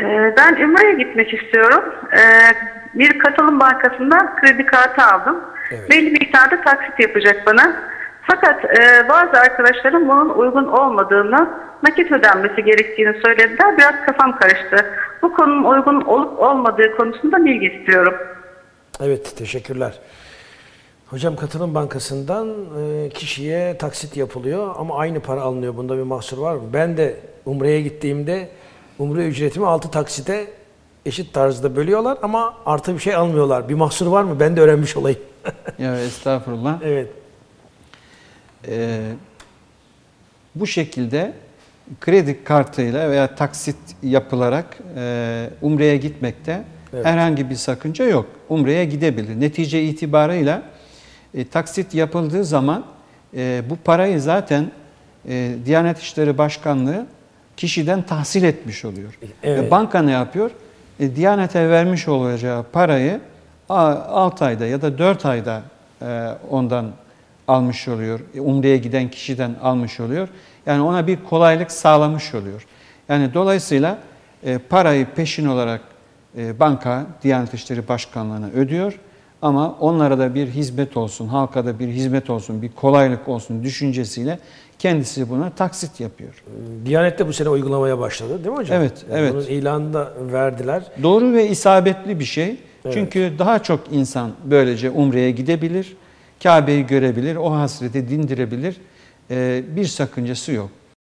Ee, ben Ümre'ye gitmek istiyorum. Ee, bir katılım bankasından kredi kartı aldım. Evet. Belli miktarda taksit yapacak bana. Fakat e, bazı arkadaşlarım bunun uygun olmadığını, nakit ödenmesi gerektiğini söylediler. Biraz kafam karıştı. Bu konunun uygun olup olmadığı konusunda bilgi istiyorum. Evet, teşekkürler. Hocam Katılım Bankası'ndan e, kişiye taksit yapılıyor ama aynı para alınıyor. Bunda bir mahsur var mı? Ben de Umre'ye gittiğimde Umre ücretimi 6 taksite eşit tarzda bölüyorlar ama artı bir şey almıyorlar. Bir mahsur var mı? Ben de öğrenmiş olayım. Ya estağfurullah. evet. Ee, bu şekilde kredi kartıyla veya taksit yapılarak e, Umre'ye gitmekte Evet. herhangi bir sakınca yok. Umre'ye gidebilir. Netice itibarıyla e, taksit yapıldığı zaman e, bu parayı zaten e, Diyanet İşleri Başkanlığı kişiden tahsil etmiş oluyor. Evet. Ve banka ne yapıyor? E, Diyanete vermiş olacağı parayı 6 ayda ya da 4 ayda e, ondan almış oluyor. E, Umre'ye giden kişiden almış oluyor. Yani ona bir kolaylık sağlamış oluyor. Yani dolayısıyla e, parayı peşin olarak e, banka Diyanet İşleri Başkanlığı'na ödüyor. Ama onlara da bir hizmet olsun, halka da bir hizmet olsun, bir kolaylık olsun düşüncesiyle kendisi buna taksit yapıyor. Diyanet de bu sene uygulamaya başladı değil mi hocam? Evet, Yani evet. Bunun ilanını da verdiler. Doğru ve isabetli bir şey. Evet. Çünkü daha çok insan böylece Umre'ye gidebilir, Kabe'yi görebilir, o hasreti dindirebilir. Ee, bir sakıncası yok.